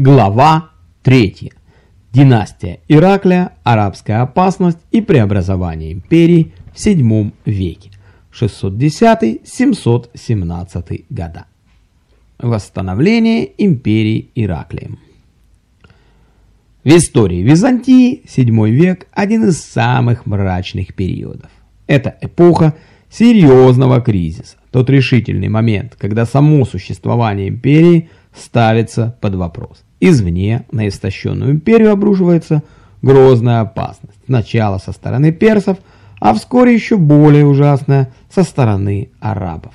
Глава 3. Династия Ираклия, арабская опасность и преобразование империи в VII веке, 610-717 года. Восстановление империи Ираклием. В истории Византии VII век – один из самых мрачных периодов. Это эпоха серьезного кризиса, тот решительный момент, когда само существование империи ставится под вопрос. Извне на истощенную империю обрушивается грозная опасность. Сначала со стороны персов, а вскоре еще более ужасная со стороны арабов.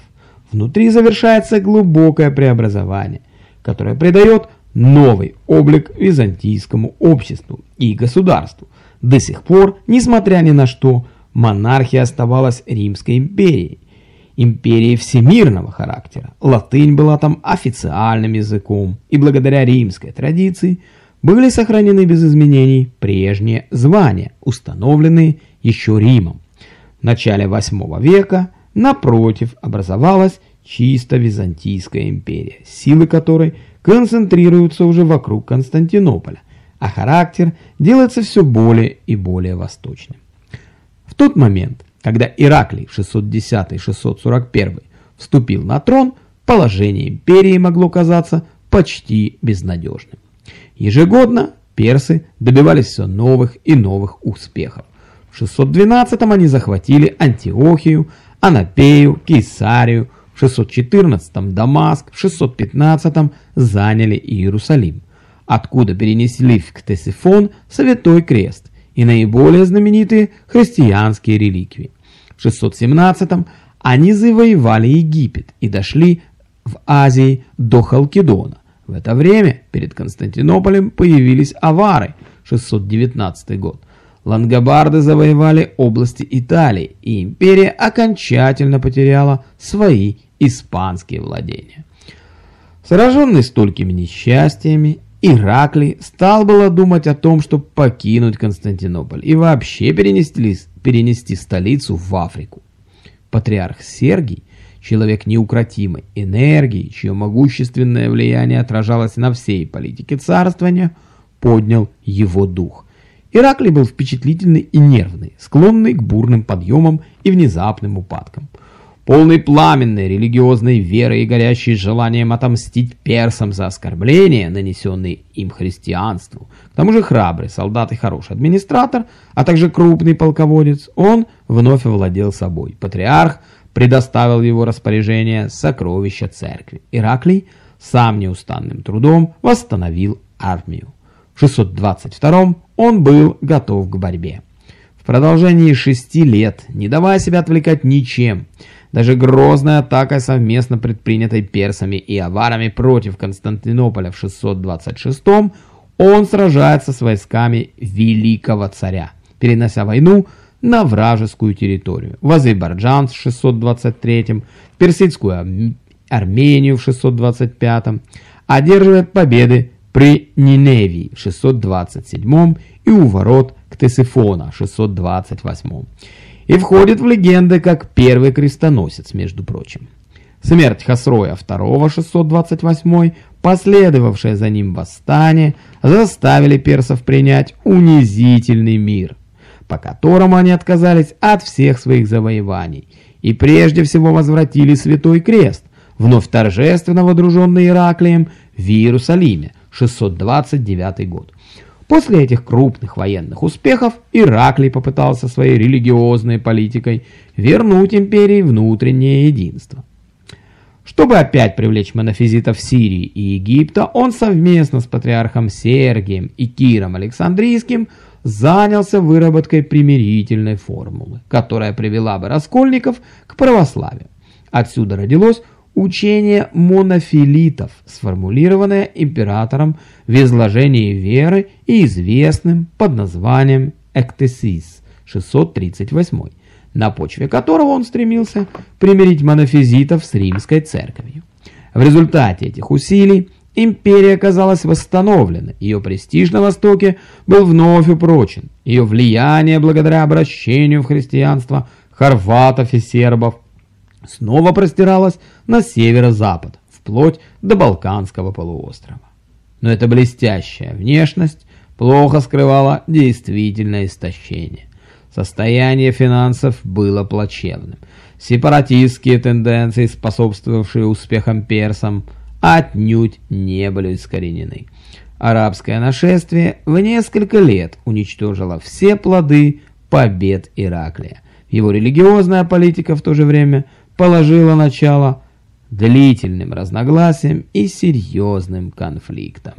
Внутри завершается глубокое преобразование, которое придает новый облик византийскому обществу и государству. До сих пор, несмотря ни на что, монархия оставалась Римской империей, империи всемирного характера. Латынь была там официальным языком, и благодаря римской традиции были сохранены без изменений прежние звания, установленные еще Римом. В начале VIII века, напротив, образовалась чисто Византийская империя, силы которой концентрируются уже вокруг Константинополя, а характер делается все более и более восточным. В тот момент, когда Ираклий в 610-641 вступил на трон, положение империи могло казаться почти безнадежным. Ежегодно персы добивались все новых и новых успехов. В 612 они захватили Антиохию, Анапею, Кейсарию, в 614 Дамаск, в 615 заняли Иерусалим, откуда перенесли в Ктесифон Святой Крест и наиболее знаменитые христианские реликвии. В 617-м они завоевали Египет и дошли в Азии до Халкидона. В это время перед Константинополем появились авары, 619 год. Лангобарды завоевали области Италии, и империя окончательно потеряла свои испанские владения. Сраженный столькими несчастьями, Ираклий стал было думать о том, чтобы покинуть Константинополь и вообще перенести, перенести столицу в Африку. Патриарх Сергий, человек неукротимой энергии, чье могущественное влияние отражалось на всей политике царствования, поднял его дух. Ираклий был впечатлительный и нервный, склонный к бурным подъемам и внезапным упадкам полный пламенной религиозной веры и горящий желанием отомстить персам за оскорбления, нанесенные им христианству. К тому же храбрый солдат и хороший администратор, а также крупный полководец, он вновь овладел собой. Патриарх предоставил его распоряжение сокровища церкви. Ираклий сам неустанным трудом восстановил армию. В 622 он был готов к борьбе. В продолжении шести лет, не давая себя отвлекать ничем, даже грозная атака, совместно предпринятой персами и аварами против Константинополя в 626-м, он сражается с войсками великого царя, перенося войну на вражескую территорию. В Азербайджан в 623-м, Персидскую Армению в 625-м, одерживает победы при Ниневии в 627-м и у ворот Ктесифона в 628-м и входит в легенды как первый крестоносец, между прочим. Смерть Хасроя II 628, последовавшее за ним восстание, заставили персов принять унизительный мир, по которому они отказались от всех своих завоеваний и прежде всего возвратили Святой Крест, вновь торжественно водруженный Ираклием в Иерусалиме, 629 год. После этих крупных военных успехов Ираклий попытался своей религиозной политикой вернуть империи внутреннее единство. Чтобы опять привлечь монофизитов Сирии и Египта, он совместно с патриархом Сергием и Киром Александрийским занялся выработкой примирительной формулы, которая привела бы раскольников к православию. Отсюда родилось Учение монофилитов, сформулированное императором в изложении веры и известным под названием «Эктесис» 638, на почве которого он стремился примирить монофизитов с римской церковью. В результате этих усилий империя оказалась восстановлена, ее престиж на Востоке был вновь упрочен, ее влияние благодаря обращению в христианство хорватов и сербов снова простиралась на северо-запад, вплоть до Балканского полуострова. Но эта блестящая внешность плохо скрывала действительное истощение. Состояние финансов было плачевным. Сепаратистские тенденции, способствовавшие успехам персам, отнюдь не были искоренены. Арабское нашествие в несколько лет уничтожило все плоды побед Ираклия. Его религиозная политика в то же время положила начало длительным разногласиям и серьезным конфликтам.